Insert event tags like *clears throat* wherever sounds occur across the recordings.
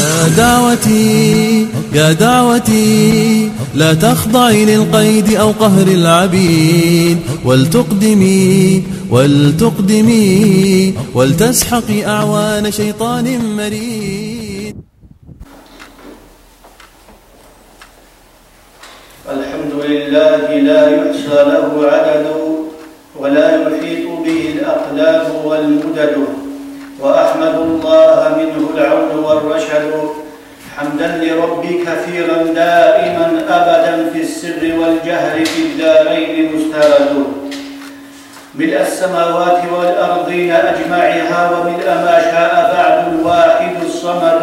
يا دعوتي يا دعوتي لا تخضعي للقيد أو قهر العبيد. ولتقدمي ولتقدمي ولتسحقي أعوان شيطان مريد. الحمد لله لا يحصى له عدد ولا يحيط به الأقلام والمدد. وأحمد الله منه العون والرشد. حمدا لربي كثيرا دائما أبدا في السر والجهر في الدارين مسترد ملء السماوات والأرضين أجمعها وملء ما شاء بعد الواحد الصمد.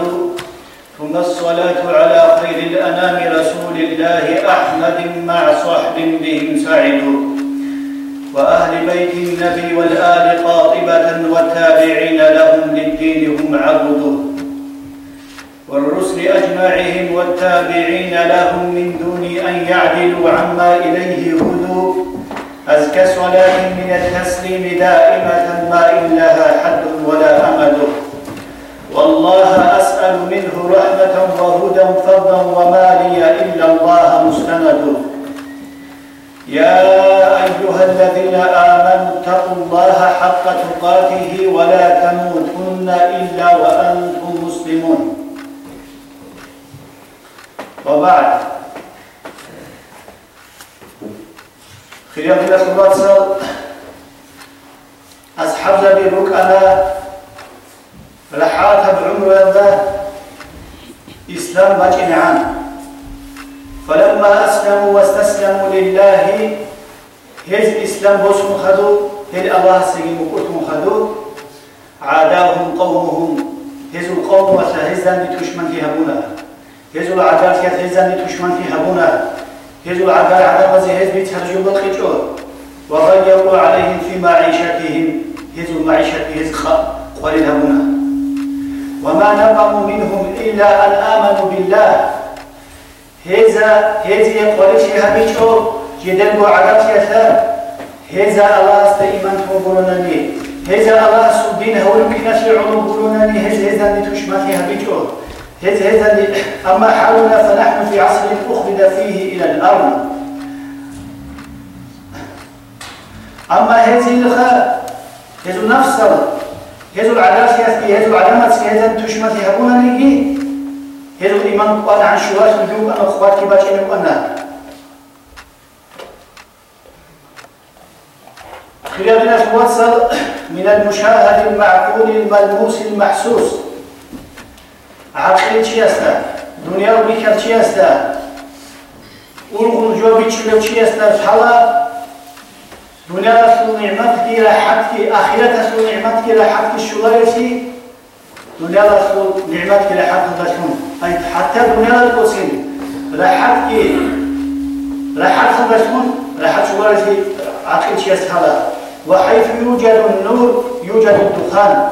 ثم الصلاة على خير الأنام رسول الله أحمد مع صحب بهم سعدوا وأهل بيت النبي والآل قاطبة والتابعين لهم للدين هم عبده والرسل أجمعهم والتابعين لهم من دون أن يعدلوا عما إليه هدوا. أزكى صلاة من التسليم دائمة ما إن لها حد ولا أمد والله أسأل منه رحمة وهدى فضلا وما لي إلا الله مستند. يا أيها الذين آمنوا اتقوا الله حق تقاته ولا تموتن إلا وأنتم مسلمون. وبعد. خيار الله سبحانه أصحاب زبيروك أنا رحات بعمر ذا إسلام عنه فلما أسلموا واستسلموا لله هز إسلام بوسم خدو هل الله سيم قلتم خدو عاداهم قومهم هزوا القوم وسهزان تشمن في هبونا هزوا العدال كيت هزان تشمن في هبونا هزوا العدال على وزي هز بيتهرجوا بالخجور وغيروا عليهم في معيشتهم هزوا المعيشة هز قليل هبونا وما نقموا منهم إلا أن آمنوا بالله. هذا هذه قريش هبيشو جدن وعرف يسا هذا الله استيمان تقولونني هذا الله سبين هو يمكن شيء قولونني هذا هذا نتشمت هبيشو هذا هذا أما حولنا فنحن في عصر أخرج فيه إلى الأرض. أما هذه الخاء هذا نفس هذا العلاش هذا العلامة هذا تشمت هبونني هذا الإمام قال عن شواش نجوم أخوات كباش إنه أنا؟ خلالنا توصل من المشاهد المعقول الملموس المحسوس. عقل چیستا دنیا رو بیکر چیستا اون جو بیچلو چیستا حالا دنیا رسول نعمت کی راحت کی رسول نعمت کی راحت کی دنيا رسول نعمتك لحق دشون أي طيب، حتى دنيا القصين راحتك راحت دشون راحت شوارتي عقل شيء استخلا وحيث يوجد النور يوجد الدخان.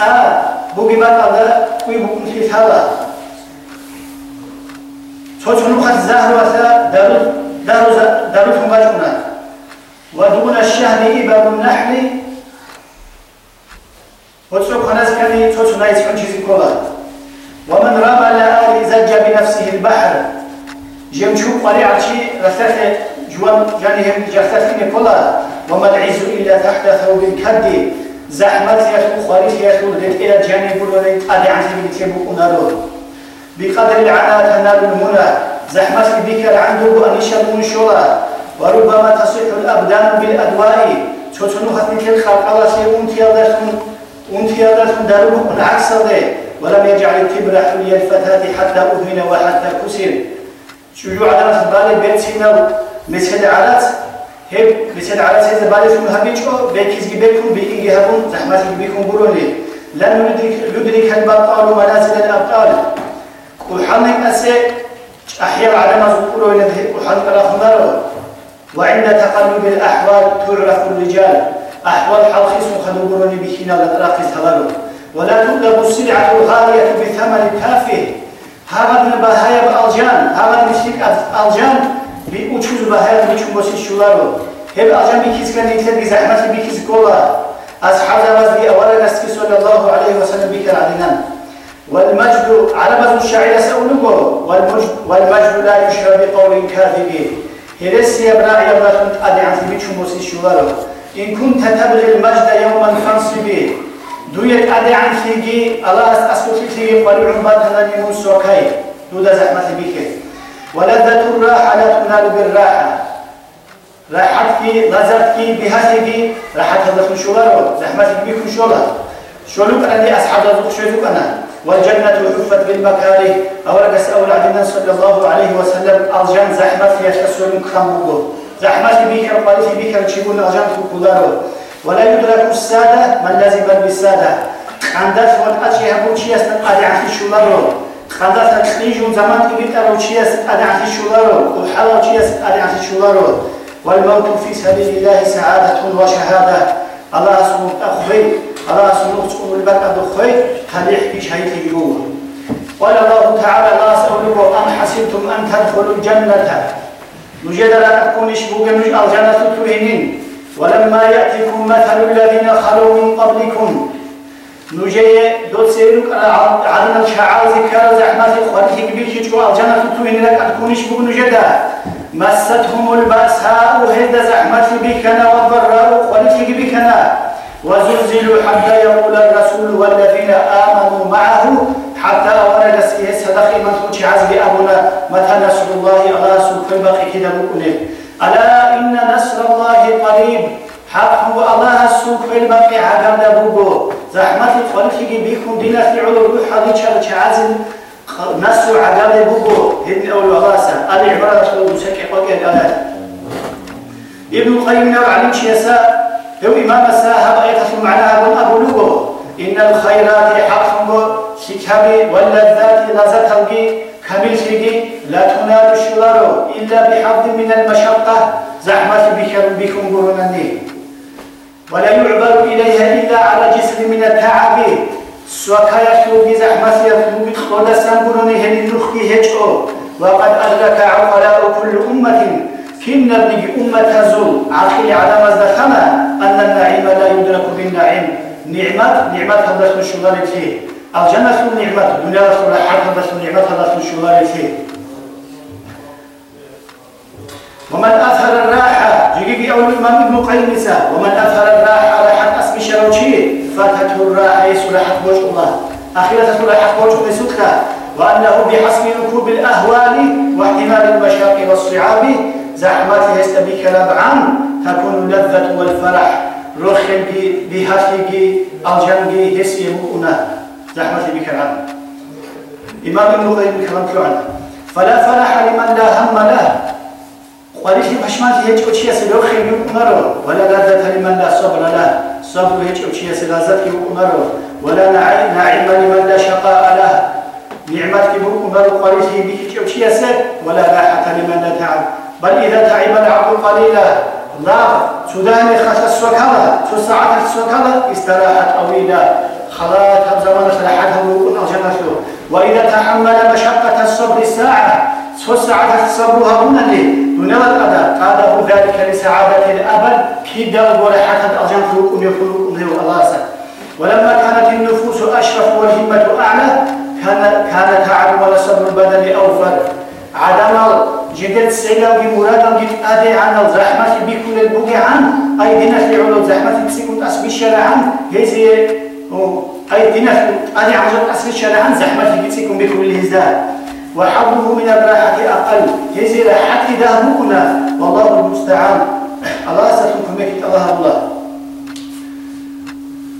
آه بوجي ما قدر ويبوكم في ثلا توجهن خد زهر وسا؟ دارو دارو دارو فماشونا ودون الشهر إبر النحل وتسوق خلاص كان تسوق نايس كان شيء كولا ومن رمى لآل زج بنفسه البحر جمشو قريعة شيء رثث جوان جانهم جرثثين كلها وما العز إلا تحت ثوب الكد زحمت يتو خريف يتو لديت إلى جانب ولديت أدي عن سبيل تيبو أنارو بقدر العناء تنال المنى زحمت بك عنده أن يشبون شورا وربما تصح الأبدان بالأدواء تتنو ختمك الخلق الله سيئون تيادتهم أنتيادتهم دارو العكس ولم يجعل الكبر حلي الفتاة حتى أهين وحتى كسر. شجوع على بالي بيت سينا مسجد علات هب مسجد علات هذا بالي شو هبيتشو بيكيز بيكم بيجي هبون زحمات بيكم بروني لن ندرك ندرك البطال منازل الأبطال. وحنك أسي أحياء على ما ذكروا وحنك الأخبار. وعند تقلب الأحوال تعرف الرجال. أحوال حلخيس مخدوبروني بكينا لتراقص هلالو ولا تطلب السلعة الغالية بثمن تافه هذا البهايا بألجان. هذا المشرك ألجان. بيوتشوز بهايا بيشوم بس الشلارو هب ألجان بيكيز كان يتلقي زحمة بيكيز كولا. أصحاب زواج أولا نسكي صلى الله عليه وسلم بك عدنان والمجد على مزو الشاعر سأولوه والمجد, والمجد لا يشرى بقول كاذب هرس يبرا يبرا كنت أدي عن ثبت شموسي شوالو إن كنت تبغي المجد يوما فانصبي دويت أدي عن ثيجي الله أسكت ثيجي قالوا عمبات هذا نموس وكاي دودا زحمة بك ولذة الراحة لا تنال بالراحة راحتك غزرتك بهاتك راحت هذا شوالو زحمتك بك شوالو شولوك أني الزوق شويتك أنا والجنة حفت بالمكاره أورقس أول عدنا صلى الله عليه وسلم الجن زحمة في أشكسون خمبوغو زحمة بيكر قالت بيكر تشيبون الجن كودارو ولا يدرك السادة من لازم بالسادة. عندك وقت أشي هبو شيء استقاد عن شولارو عندك تخريج زمان تبيت أرو شيء استقاد عن شولارو وحاول شيء استقاد عن شولارو والموت في سبيل الله سعادة وشهادة الله سبحانه أخوي الله سبحانه تقوم البركة دخوي هل يحكي شيء تجوه قال الله تعالى لا سألوه أم حسبتم أن تدخلوا الجنة. نجد لا تكون شبوك الجنة تهنين ولما يأتيكم مثل الذين خلوا من قبلكم. نجي دوت سيرك عدنا الشعار ذكر زحمة خلقك بيك الجنة تهنين لك تكون شبوك نجدها مستهم البأساء هيد زحمة بكنا والضراء خلقك بكنا. وزلزلوا حتى يقول الرسول والذين آمنوا معه حتى ورد صدق من تكون عزب أبونا متى نصر الله الله سوف باقي كده بقوله ألا إن نصر الله قريب؟ حق الله سوف الباقي عقب دبوبو زحمة الخلق بيكم دينا في علو روح هذه شر عزم نصر عقب دبوبو هدن أول وغاسة ألي عبارة سوى مسكي قوكي الآلات ابن القيم نوع علم شيساء هو إمام الساهب أيضا معناها قل أبلوه إن الخيرات حق شكابي واللذات لذات القي كمل شيء لا تنال الشرار إلا بحظ من المشقة زحمة بكم قرنني ولا يعبر إليها إلا على جسر من التعب. سوكا يشلو بزحمة يطلب خلصا سنقرنه لنخي هجو وقد أدرك عقلاء كل أمة. كنا بنجي أمة زول عقلي على مزدخمة أن النعيم لا يدرك بالنعيم. نعمة نعمة هذا الشغال فيه. الجنة نعمة الدنيا حق هذا نعمة هذا الشغال فيه. ومن أثر الراحة جيجي أول الإمام ابن قيم ومن أثر الراحة راحت أسمي شروشي فاتته الراحة حق وجه الله. أخيرا راحت وجه نسوتها وأنه بحسب ركوب الأهوال واحتمال المشاق والصعاب زحمته يستبيك لبعا تكون اللذة والفرح. روخل بهاتيجي الجنجي هسي مؤنا زحمته بك إمام ابن كلام كلعنا فلا فرح لمن لا هم له. قريش بحشمات هيك وشيا سلوخي يؤمر ولا لذة لمن لا صبر له. صبر هيك وشيا سلازت يؤمر ولا نعيم لمن لا شقاء له. نعمتك يؤمر قريش بك وشيا ولا راحة لمن لا تعب. بل إذا تعب العبد قليلا لا سودان خس السوكالة ساعات السوكالة استراحت طويلة خلاص هم زمان سلاحتها ويكون أجنته وإذا تحمل مشقة الصبر ساعة ساعة الصبر هنا لي دون الأداء قاده ذلك لسعادة الأبد. كيدا ورحة الأجنة ويكون يكون له الله ولما كانت النفوس أشرف والهمة أعلى كان كان تعب والصبر البدن أوفر عدم جدت سيلا بمراد جد أدي عن الزحمة بكل البوغي عن. أي دينا في علو الزحمة تسيكون أسبي الشارع عن. هزي أي دينا أدي عن أسبي الشارع عن زحمة تسيكون بكل الهزاء وحظه من الراحة أقل. هزي راحة دهمكنا. والله المستعان. الله مكت الله الله.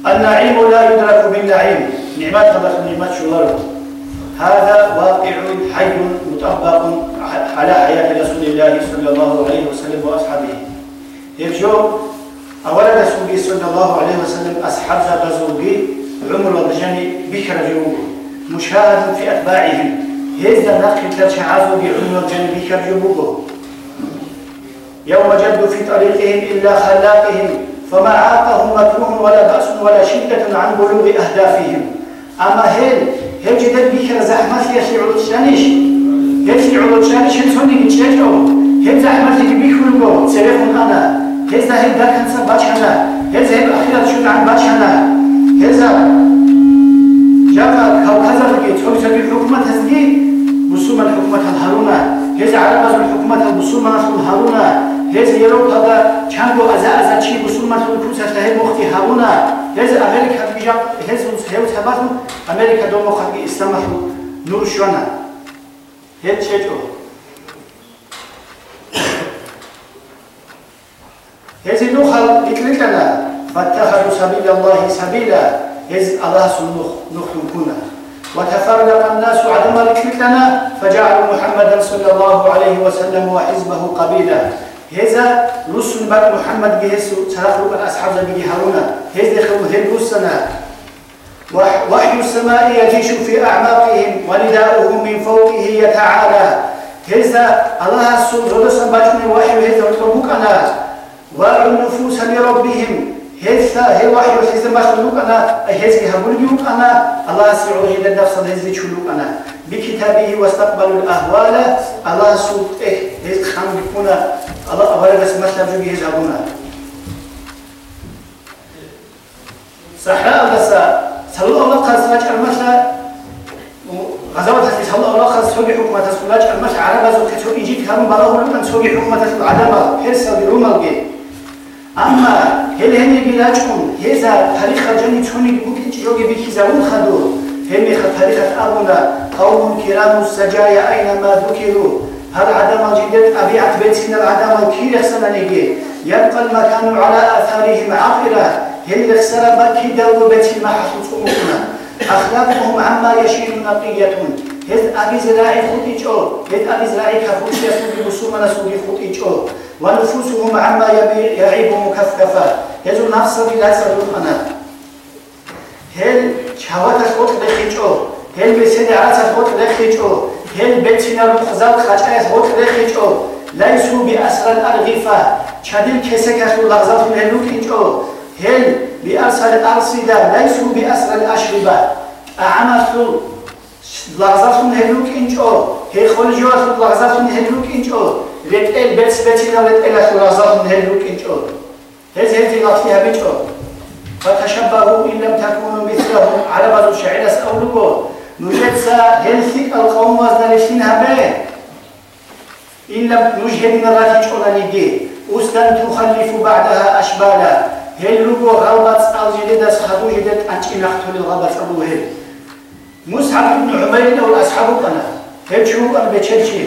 النعيم لا يدرك بالنعيم. نعمات الله نعمات شغلة. هذا واقع حي مطبق على حياة رسول الله صلى الله عليه وسلم وأصحابه. يبجو أولا رسول صلى الله عليه وسلم أصحاب غزوه عمر وبجاني بكر جوه مشاهد في أتباعهم. هذا نقل تشعزوا بعمر وبجاني بكر جوه يوم جدوا في طريقهم إلا خلاقهم فما عاقهم مكروه ولا بأس ولا شدة عن بلوغ أهدافهم. أما هل يجد البكر زحمة يشيع الشانش يشيع الشانش هنسوني بتشجعه هل زحمة بيكون بو تلفون أنا هل زهد ذاك هنسا باتشانا هل زهد أخيرا شد عن باتشانا هل زهد جاء كوكازا فكي تحوزا بالحكومة تزدي مسلمة الحكومة الهارونة هل عرب الحكومة المسلمة الهارونة هل يروب هذا كانوا أزا أزا شي مسلمة الكوسة تهي مختي هارونة هز أمريكا بيجا هز هيو تباتو أمريكا دوم خلق إسلام نور شوانا هز شجو هز نوخل إتلتنا فاتخذوا سبيل الله سبيلا. هز الله سنوخ نخلقنا وتفرق الناس عدم لنا فجعلوا محمدا صلى الله عليه وسلم وحزبه قبيلا. هذا رسل بك محمد جهس ترخلق الأصحاب زبيدي هارونا هذا دخلوا هل رسلنا وحي السماء يجيش في أعماقهم ونداؤه من فوقه يتعالى. هذا الله سبحانه وتعالى وحي هذا أنا وعي النفوس لربهم هذا هي وحي هذا مخلوق أنا هذا هبوليوك أنا الله سبحانه وتعالى النفس هذا شلوك أنا بكتابه واستقبلوا الأهوال الله سوء إيه هذا خان بكونا الله أولا بس مثلا جو بيه زابونا صحراء بس سلو الله قد سمعت المثل غزوات هسي سلو الله قد سوقي حكومة سمعت المثل عربة زو كتو إيجيت كانوا بلغوا لمن سوقي حكومة عدم حرسة بروما الجي أما هل هني بلاجكم هذا تاريخ جني توني ممكن تجوجي بيكي زاون خدو هني تاريخ أبونا قوم كرام السجايا أينما ذكروا هل عدم جدد أبيعت بيتنا العدم كي يخسن نيجي يبقى المكان على آثارهم عاقلة هل يخسر بكي دو بيت ما حصلتمونا أخلاقهم عما يشيل نقية ҳед аби зираъи худ иҷо ҳед аби зираъи кафуд ясуди русума расуди худ иҷо ва нуфусуҳум амма яъибу мукафкафа ҳезу нафса билайса духана ҳел чавата худ лехиҷо ҳел беседи аса худ лехиҷо ҳел бетина рухзат хачаяс худ лехиҷо лайсу биасрал арғифа. Чадил кесекасу лағзату лелут иҷо ҳел биасрал арсида. Лайсу биасрал ашриба. Аъамасу انچو هل خلجو اسو لغزات مهلوك انچو رتل بيتس بيتنا رتل اسو لغزات مهلوك انچو هز هز لغتها بيچو فتشبهوا إن لم تكونوا مثلهم على بعض الشعير أسألوكم نجد هلثك القوم وزنلشين هبه إن لم نجهد نراتي شونا نجي أستن تخلف بعدها أشبالا هل لغو غلبت أو جديد سخدو جديد أنت نختل الغلبت أبو هل مصحب بن عمير أو الأصحاب أنا هل شو أنا بتشلشي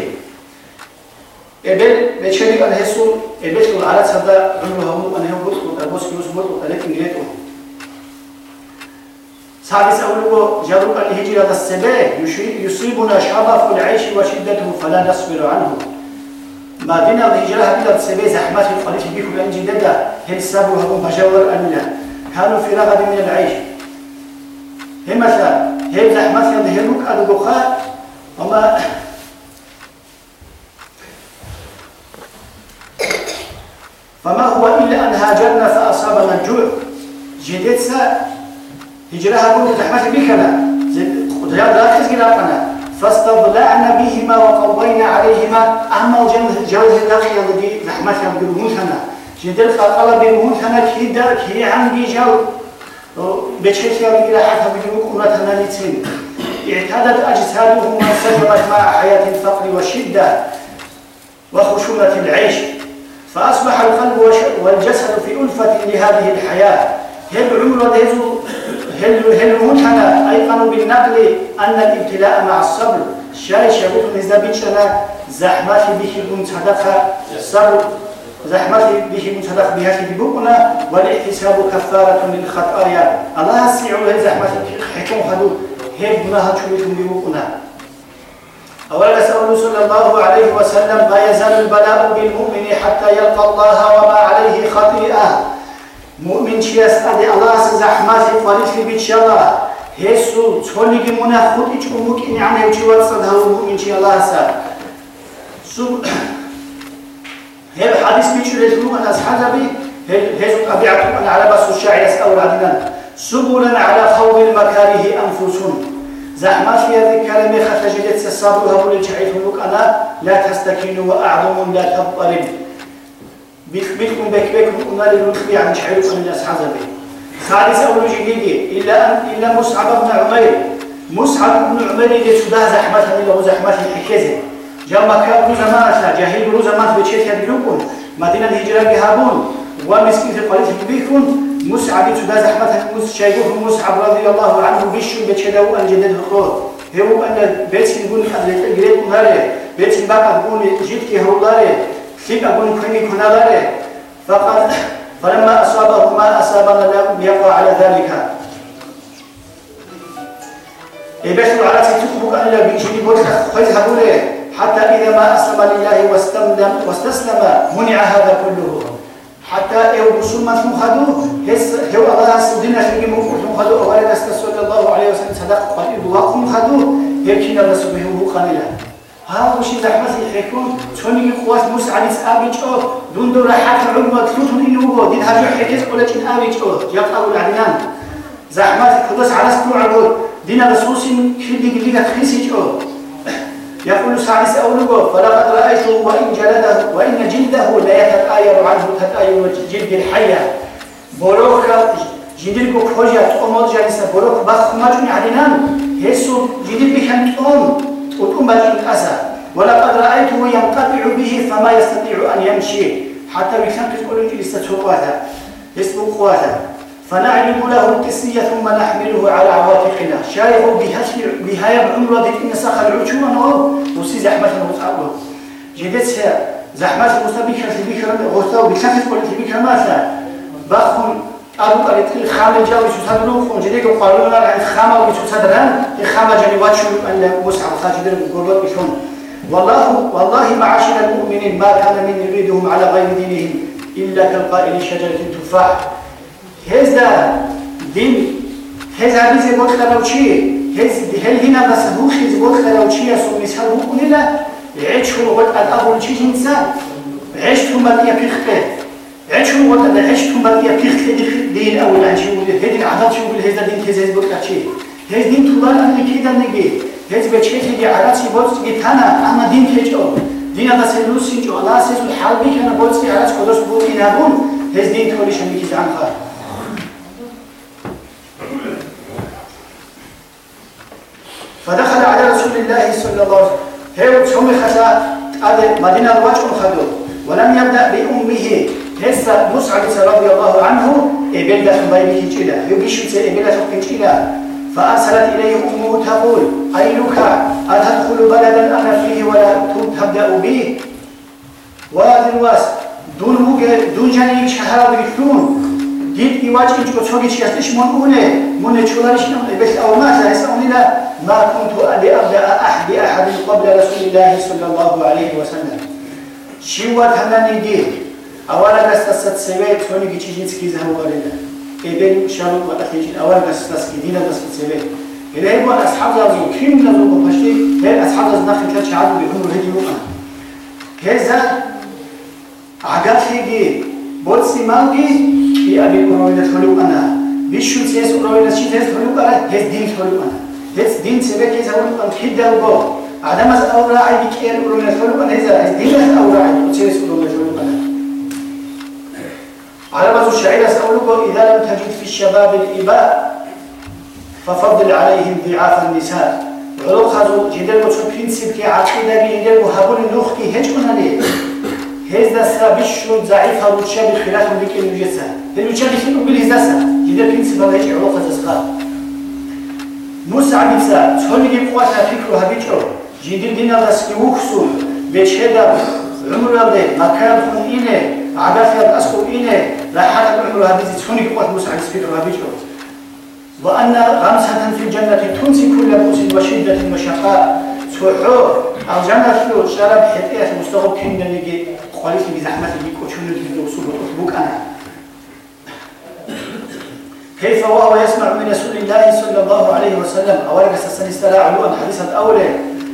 إبل بتشلي أنا هسول إبل العرات هذا عمره هم أنا هم بطل أبوس كنوس بطل لكن جريتهم سادس أولو جاروك الهجرة السبع يصيبنا شرف العيش وشدته فلا نصبر عنه. ما بين الهجرة هذه السبع زحمات الخليج بكم أن جددا. هل السابوا هم بجور أمنا كانوا في رغد من العيش. هم مثلا هل زحمات يظهروك البخاء وما فما هو إلا أن هاجرنا فأصابنا الجوع جديد سا هجرها قلت رحمة بكنا. رياض لا تسجل أقنا. فاستضلعنا بهما وقوينا عليهما. أما الجنة جوز النقي الذي رحمة بالمثنى جدل قال كيدا كي عندي جو يا إلى حتى بجنوك أمتنا لتين اعتادت أجسادهم وانسجمت مع حياة الفقر والشدة وخشونة العيش فأصبح القلب والجسد في ألفة لهذه الحياة هل عمر ديزو هل هل متنا أيقنوا بالنقل أن الابتلاء مع الصبر شاي شبوك نزابيتنا زحمات به منتدخ الصبر زحمات به منتدخ بها ببقنا والاحتساب كفارة للخطايا. الله سيعوا له زحمات حكم خدو هيب منها تشويتم ببقنا أولا سأل صلى الله عليه وسلم ما يزال البلاء بالمؤمن حتى يلقى الله وما عليه خطيئة. مؤمن شي استدي الله زحمات فريد في بيت شلا هسو تولي منا خود إيش ممكن يعني وشي وصل هو مؤمن شي الله سا هذا حديث بيشو لتلو أن أصحاب بي هذا طبيعة أن على بس الشاعر يسأل عدنا سبلا على خوض المكاره أنفسهم. زحمات في هذه الكلمة خفجت الصبر هبول الشعير أنا لا تستكين وأعظم لا تضطرب. بيكم بك بك أمال المخبي عن شعيرك من أصحاب به. ثالث أول جديد إلا أن إلا مصعب بن عمير. مصعب بن عمير اللي سباه زحمة من له زحمة الحكزة جمع روز ما جاهل روز ما بچه تدلوكم مدينة الهجرة بهابون ومسكين في قرية بيكون مسعب تدا زحمة مس شايفه مسعب رضي الله عنه بيشو بچدو الجدد الخروج هو أن بيت نقول قريب ناري بيت بقى نقول جيت كي هو داري فيك أقول كوني كنا داري فقال فلما أصابه ما أصابنا لم يقع على ذلك يبشر على تكتب أن لا بيجي بوتك فيذهبوا له حتى إذا ما أسلم لله واستسلم واستسلم منع هذا كله حتى يوم مسلمة مخدو هس هو الله سدنا في موقف مخدو أولا استسلم الله عليه وسلم صدق قليل وقت مخدو يمكن الله سبحانه قليلا ها وش زحمة يحكون توني قوات موسى عليه السلام جو دون دور حتى علماء تلوتون إنه دين هذا حكيت ولا جن أبي جو يقطع العدنان زحمة كدوس على سبوع عبود دين الرسول كل دي قلقة تخيسي جو يقول سادس أولوه فلقد رأيته وإن جلده وإن جلده لا يتغير عنه تغير جلد الحية. بروك جديد كوجا تقوم جالسة بروك بخ مجمع عدنان يسو جديد بكم وتقوم بجن أسا ولقد رأيته ينقطع به فما يستطيع أن يمشي. حتى بكم تقول إنك لستوقاته يسبق قواته فنعلم له القسية ثم نحمله على عواتقنا. شايف بها يبعون ردت إن سخر العشوة نو وسي زحمة المتعبه جدت زحمة المستبكة تبكر غوثاو بكثة كل تبكر ماذا بخم أبو قريت الخامة جاوي صدروا خم جديك وقالوا لنا الخامة وشو صدران الخامة جاني واتشو أن مسعى خاجدر قربت بشون والله والله معاشر المؤمنين ما كان من يريدهم على غير دينهم إلا كالقائل شجرة تفاح ჰეზდა დინ ჰეზაბიზე მოხარავჩი ჰეზ ჰელჰინაბას რუხიზ მოხარავჩი ასუმისა უკულილა ეჩუ ვოტატაბულჩი ჰინცა ეჩუ მატია ფიხტე ეჩუ ვოტატა ეჩუ მატია ფიხტე დინ აულაჩი უდი ჰედინ ადალჩი უდი ჰეზდა დინ ჰეზ მოხაჩი ჰეზ დინ თულანა ნიკიდან ნიგი ჰეზ ბეჩეთი არაცი ბოწგი თანა ამა დინ ჰეჭო დინაბას ელუსინჭო ალასეს ჰალბი ქანა ბოწგი არაც კოდოს ბუკი ნაგუნ ჰეზ დინ თორიშა მიქის ანხა. فدخل على رسول الله صلى الله عليه وسلم. هيو تشوم خشا قال مدينة الواجب خدو ولم يبدأ بأمه هسا مسعد رضي الله عنه إبلة بيبك جيلا يبيشو تي إبلة جيلا فأرسلت إليه أمه تقول أيلك أتدخل بلدا أنا فيه ولا تبدأ به وادي الواس دون دون جانب شهر بكتون ديد إيواج إنجو تشوغي شيستش من أولي من تشولارش بس أو ما سأسألني لا ما كنت لأبدأ أحد أحد قبل رسول الله صلى الله عليه وسلم شوى تمني دي أولا قصة سويت توني كي تجي تسكيز هم قرينا إبن شالو وتخيجين أولا قصة سكيدين قصة سويت إذا يبغى أصحاب زازو كم نزو بفشتي هل أصحاب زازو نخل كاتش عادو بيهمو هدي وقنا كذا عقاب فيجي بولسي مالجي في أبي قروينة خلو أنا. بيشو تيس قروينة شي تيس خلو أنا. هز دين خلو أنا. هز دين سبك هز خلو أنا حدا وبو عدم أز أوراعي بكير قروينة خلو أنا. هز هز دين أز أوراعي وتيس قروينة خلو أنا. على بعض الشعير أسألوه إذا لم تجد في الشباب الإباء ففضل عليهم ضعاف النساء. ولو خذوا جدل وشو برنسيب كي عقيدة جدل وهبول النوخ كي هج كنا ليه؟ هزدا سابش شو ضعيف هذا الشيء بخلاف ذيك النجسة لأنه الشيء بيخلو بالهزاسة جدل برنسيب هذا يجي علاقة تسقط موسى عليه السلام تقول لي قوات فكره هبيتشو جدل دينا بس يوخسون بيشهد عمر الله مكان خون إله عباث أسكو إله لا حتى عمر هذه تقول لي قوات موسى عليه السلام هبيتشو وأن غمسة في الجنة تنسي كل بؤس وشدة وشقاء سحور أو جنة فلو شرب حتية مستغب كنا نجي قالت لي بزحمة لي كوشون اللي وصول أطلبك أنا كيف وهو يسمع من رسول الله صلى الله عليه وسلم قصة استلاع عن حديث الأولى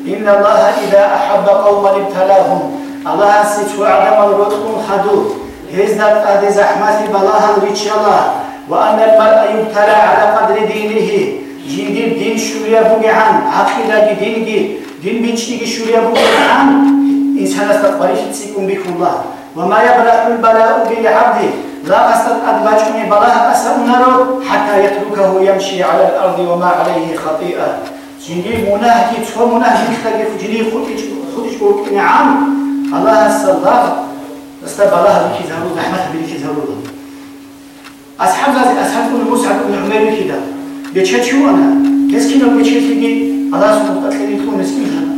إن الله إذا أحب قوما ابتلاهم. الله ستوى عدم الرطق حدود هزدت أدي زحمة بلاها ريتش الله. وأن المرء يبتلى على قدر دينه جندير دين شوريا بوغيان عقيدة دينجي دين بيشتيجي شوريا بوغيان إنسان استقبالش تسيكم بكم الله. وما يبلغ البلاء بالعبد. لا قصد أدباجكم بلاها أسأل نرو حتى يتركه يمشي على الأرض وما عليه خطيئة. جنگی مناه کی تو مناه جنگی خودش خودش بود نعم. الله الصلاة استبالها بك زهرو رحمة بك زهرو أصحاب ذات أصحاب كل مصعب بن عمر كده بيتشتشونا. كيس كده بيتشتشي الله سبحانه وتعالى يكون مسكين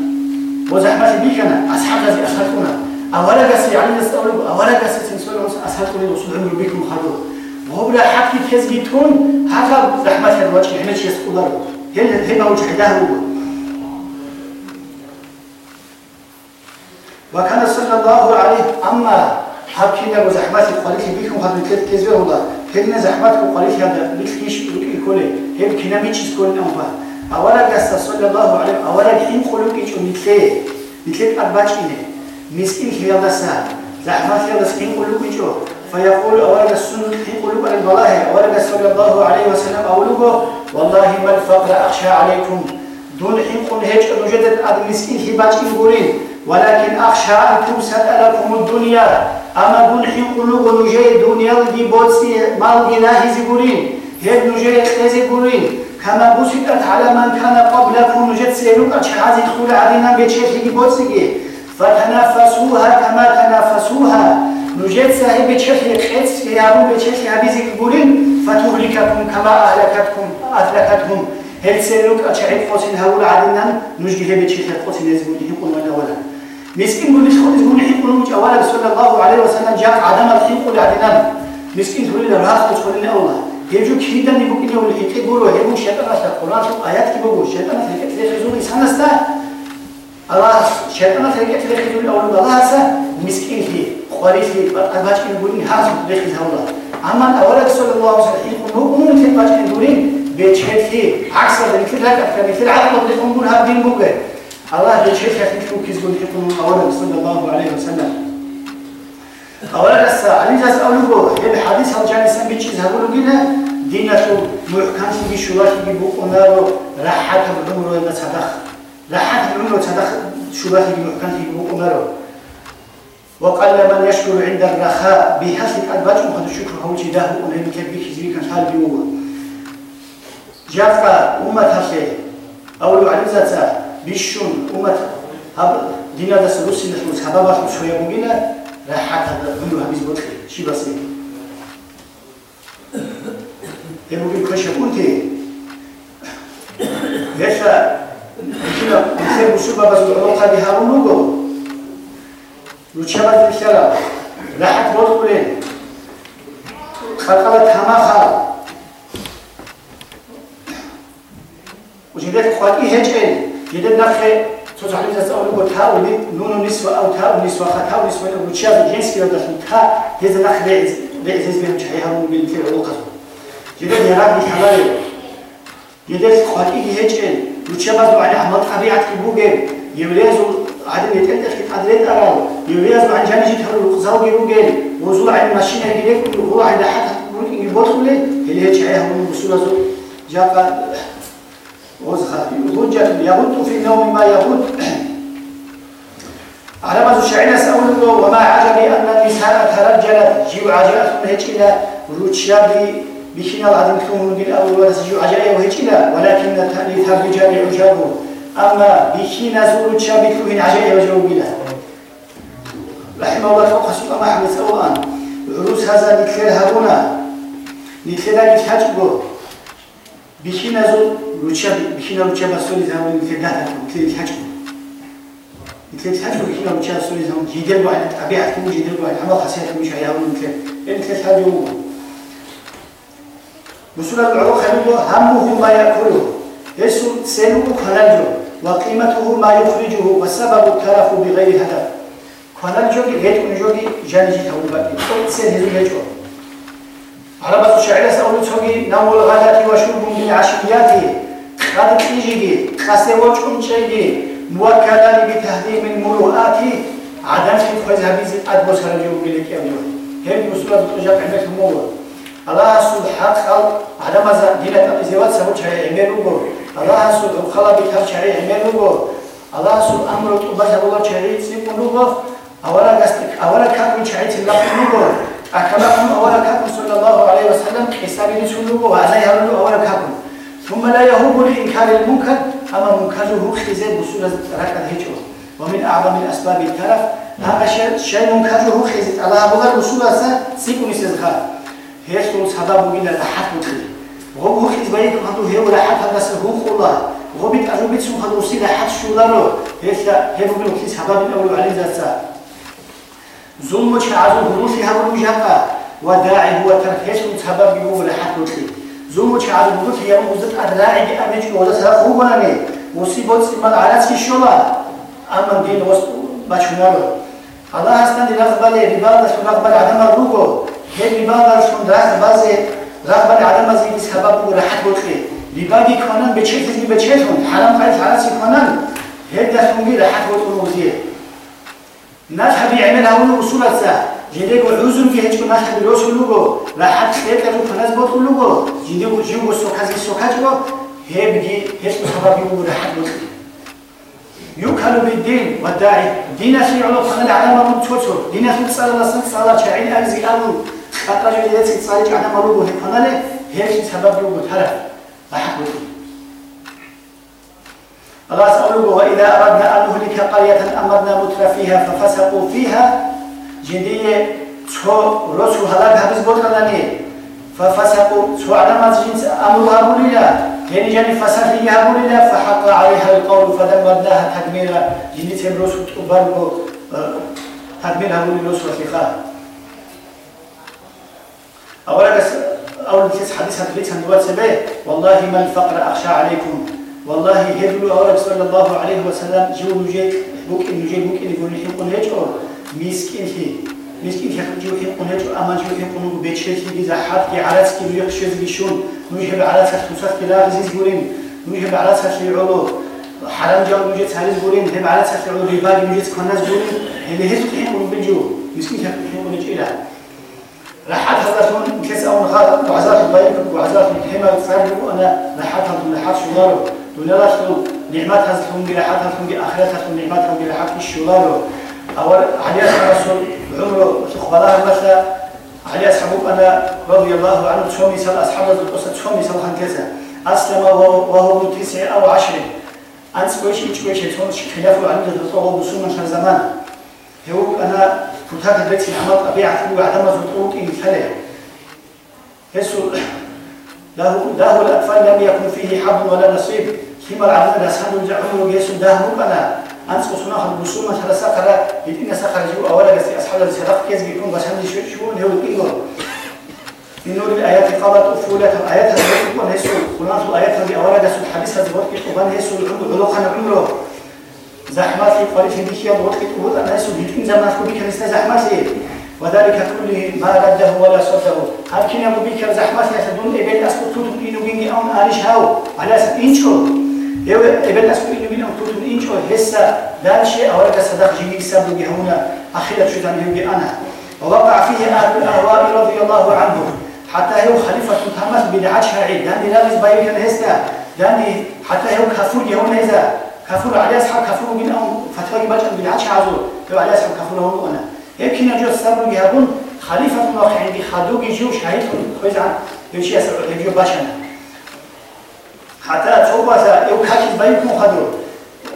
وزحمة بك أنا أصحاب ذات أصحاب كنا أولا قص يعني نستوعب أولا قص تنسوا أصحاب كنا وصول عمر بكم خدوا وهو بلا حكي كيس بيتون حتى رحمة الوجه هنا شيء سقدر هنا هنا وجه ده هو وكان صلى الله عليه أما حكينا وزحمات القليل بيكم هذا الكتاب كذبه الله كنا زحمات القليل هذا مثل الكل هي كنا ميتش تكون أمبا أولا قصة صلى الله عليه أولا الحين خلوك إيش مثل؟ مثل أربعة إنه مسكين هي هذا سا زحمات هذا سكين خلوك إيش فيقول أولا السنة الحين خلوك على البلاهي أولا صلى الله عليه وسلم أولوه والله ما الفقر أخشى عليكم. دون حين قل هيج نجدد أد مسكين هي باجي يقولين ولكن أخشى أن تمسد لكم الدنيا. أما دون حين قلوب نجي دنيا دي بوتسي مال جناه زيقولين هيد نجي زيقولين كما بسطت على من كان قبلكم نجد سيلوك أشعاز يدخل علينا بيتشيخ دي بوتسي فتنافسوها كما تنافسوها نجد ساهي بيتشيخ يقعدس يابو بيتشيخ يابيزي يقولين فتهلككم كما أهلكتكم أهلكتهم هل سيلوك أشعيد قوسين هول عدنا نجي هي بيتشيخ قوسين يزبون يقول من أولا مسكين قول لي يقول يقول مش أولا صلى الله عليه وسلم جاء عدم الحين قول عدنا مسكين تقول لي راس تقول لي أولا يجو كيدا نبوك إنه الحين تقولوا هيبو شيطان أشتاق القرآن شو آيات كي بقول شيطان تلقى تلقى إنسان استا الله გეჯუ ქირიდან იმოკიდებული ეთიგურო ემუ შეტანასა ყურანში აიათ კიბოგურ შეტანას ეკეთ ლეხიზული სანასა ალას შეტანას ეკეთ ლეხიზული აულუ ალასა მისკინი ყვარისი პატაგაჭკინგული ჰაზ ლეხიზავლა ამან ავარაკ სალალლაჰუ ალაიჰი ყუნუ უმუნი პატაგაჭკინგული ბეჩეთი აქსა ლიქილაკა ფემისილ აყო ლეხუნგულ ჰაბინ მუგე ალას ბეჩეთი ათი ქუკიზგული ყუნუ ავარაკ სალალლაჰუ ალაიჰი ვასალამ أولا صلى الله عليه وسلم أولا الساعة علي جالس أقوله يبي حديث هل جاني سمي تشيز هقوله كده دينته محكم في شوات يجيبوا قنارو راحت بالعمر ولا تصدق راحت بالعمر تصدق شوات يجيبوا محكم في يجيبوا قنارو وقال من يشكر عند الرخاء بحسب أدباته وقد الشكر هو جداه ونهم كبيك زي كان حال بيوه جافا أمة هسه أولو عزة بيشون أمة هب دينا دس روسي نحوس هبا باش شوية مجينا هذا منو هبيز بطخي شي بسيط يمكن كشف أنتي ليش؟ كنا مثل بسوبة بس وجدت خواتي هجين جدت نخي ცოცხალი დასავლო თავი ნუნუნის თავის ვახათავის მე უჩა ჯენსკი და ხთა ეძნა ხდეს ბეზეს მე ჩაიჰამუ მილთე ლოქასო ჯიდე ნერაგი ხალარი ჯიდე ხვაკი გიეჭენ უჩაბაზო ალი ამალ ტაბიატ გუგე ივლეზო ალი მეტენ ხი ადრეტარა ივლეზო ანჯანიში თარო ზავ გუგე მოზუ ალი მაშინა გილე გულა ალი ჰათა გუგი ბოთული ელე ჩაიჰამუ მსულაზო ჯაკა له يضج يغد في النوم ما يغد على ما شعنا سأقول وما عجبي أن النساء ترجلت جيو عجلت من هيك إلى روتشابي بكنا العظيم كتوم بالأول وسجيو عجائي وهيك إلى ولكن تأليث الرجال عجابه أما بكنا زور تشابي كوهن عجائي وجو بلا رحمه الله فوق سوء ما حمد سوءان عروس هذا نتلال هارونا نتلال نتحجبه بكنا زور روچا بکینا روچا بسوری زمان میتونه ده تا میتونه تحج کنه میتونه تحج کنه بکینا روچا بسوری زمان جدل باید طبیعت کنه جدل باید همه خاصیت میشه یا اون میتونه این میتونه تحج کنه بسول العروق خلوه همه ما يأكله يسو سلوه كنالجو وقيمته ما يخرجه وسبب التلف بغير هدف كنالجو غير كنجوغي جانجي تقول بقى سير هزو هجو على بعض الشعر سأقول تسوي نوم الغداة وشرب من عشياته قد تيجي خسي وجهكم شيء موكلان بتهذيب المروءات عدم في خوز هبيز أدبو سرجو بلك أبيو هي مسؤولة تجاب عمك مو الله سبحانه خل عدم زاد دينة الزواج سبب شيء عمله الله سبحانه خلا بيتها شيء عمله الله سبحانه أمر تبى سبب شيء سيكونه أولا قصدك أولا كان شيء تلاقيه أكلكم أولا كاكم صلى الله عليه وسلم حسابي نسلوه وأنا يهلو أولا كاكم ثم لا يهوب لإنكار المنكر أما منكره خزي بسورة ركض هيجو ومن أعظم الأسباب الترف هذا شيء شيء منكره خزي على هذا بسورة سيكون يسزخار هي سورة سبب من الأحد مكري وهو خز بيك هذا هي ولا حد هذا سهو خلا وهو بيت أجو بيت سوى هذا وسيلة حد شو لارو هي هي بقول خز سبب الأول عليه ذات ظلم شعازو هروسي هذا مجاقة وداعي هو يقول حد مكري زومو چه از بودو که یه موزد ادراعی که امیج اوزا سر خوب بانه موسی بود سیمان عرض کی شما. اما دین وست بچونه رو. الله هستن دی رغبل ریبال دست رغبل عدم هی ریبال دست رغبل باز رغبل عدم این سبب به چه چیزی به چه تون حرام خیلی عرض کنن. هی دست اونگی راحت بود اون موزیه نه تبی عمل هون اصول است جدي قول عزم في هيك ما حد يروس لوجو لا حد خير كذا فناس بوت لوجو جدي قول جيو قول سوكاز سوكاز جو هي بيجي هيك سبب يقول حد بوت يكل بالدين والداعي دين شيء على خلنا على ما متوتر دين في صلاة صلاة صلاة شعين أرزي أبو حتى جو يدي تصلي على ما لوجو هيك خلنا هيك سبب يقول هلا لا حد سألوه وإذا أردنا أن نهلك قرية أمرنا متر فيها ففسقوا فيها جندي شو رسول هذا هذا بوت كذاني ففسقوا على ما جنس أمرها بوليلا يعني جاني فسق ليها بوليلا فحق عليها القول فدمرناها تدميرا جندي تم رسول تبرو تدميرها بولي رسول فيها أولا أول كيس حديث هتريد هندوات سبيه والله ما الفقر أخشى عليكم. والله هدلو أولا صلى الله عليه وسلم جو نجيك ممكن نجيك ممكن يقول لي يقول هيك مسكين مسكين يخرجوا يقون هجو أما جو يقونوا بيتشيت لي زحات كي عرس كي يخشز بيشون نوجه بعرس خصوصات كي لا غزيز بورين نوجه بعرس خشي علو حرام جاو نوجه تهاليز بورين هم بعرس خشي علو ريباقي نوجه كناز بورين اللي هزو تحيقون بجو مسكين يحيقون بجو إله لحد حضرتهم كيس أو نخاط وعزات الضيق وعزات الكهمة تصاروا أنا لحد هم لحد شغالو دولا لاشتو نعمات هزتهم بلحد هم بآخرتهم نعمات هم بلحد الشغالو أول علي رسول عمره تخبرها مثلا علي أصحابه أنا رضي الله عنه تشومي سال أصحاب القصة تشومي سال خنكسة أسلم وهو وهو تسع أو عشر. أنت كويش إيش كويش تون خلافه عنده تطوع بسوم من زمان. هو أنا فتاك البيت الحمد طبيعة هو عدم زطوط إن ثلاث يسو له له الأطفال لم يكن فيه حظ ولا نصيب كما العدد الأسهل الجعفر ويسو ده أنا أنت قصنا خد بسومة هذا سكرة يدينا سكرة جو أولا بس أصحاب السلاف كيس بيكون بس هم شو شو هو الإنجور من نور الآيات قامت أفولة آيات هذا يكون هسه قلنا الآيات هذه أولا بس الحديث هذا وقت كتبان هسه العمر خنا عمره. زحمات في قرية هندية وقت كتبوت أنا هسه بيتين زمان كوبي كان زحمات وذلك كله ما رده ولا صده. هل كنا أبو بكر زحمات يسدون إبن أسقط توتم إنو بيني أو نارش هاو. على أساس إنشو يو أسقط إنو بيني أو توتم إنشو هسه لا شيء أورد صدق جميل سبب هنا أخيرا شتان يوجي أنا ووقع فيه أهل الأهواء رضي الله عنهم حتى هو خليفة تهمت بدعة شرعي لأن لا يزبايك الهستا لأن حتى هو كفور يهون إذا كفور على أصحاب كفور من أو فتوى بجن بدعة شعزو هو على أصحاب كفور هم أنا يمكن يجوا السبب يهون خليفة الله عندي خدوق يجوا شهيد كويس عن يمشي يجوا باشنا حتى توبة يو كاكي بايكم خدوق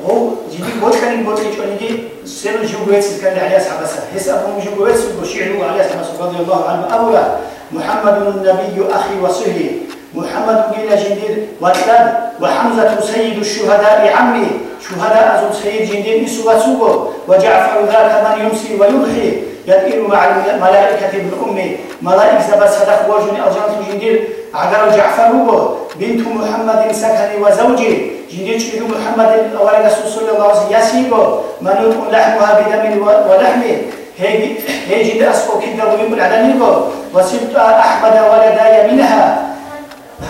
هو جدي بوت كان بوت يجوني سير جوجويتس كان عليه أصحاب سا هس أبو جوجويتس بشيعه عليه أصحاب رضي الله عنه أولا محمد النبي أخي وصهري محمد قيل جندير وكتاب وحمزة سيد الشهداء عمي شهداء سيد جندير إسوة سوغو وجعفر ذاك من يمسي ويضحي. يدئر مع الملائكة ابن أمي ملائكة زبا صدق وجني أجانت جندير عقل جعفر بنت محمد سكني وزوجي جندير شهد محمد ورد صلى الله عليه وسلم يسيبو. منوط لحمها بدم ولحم هي جد كده ويقول على نيكو وسبت أحمد ولداي منها.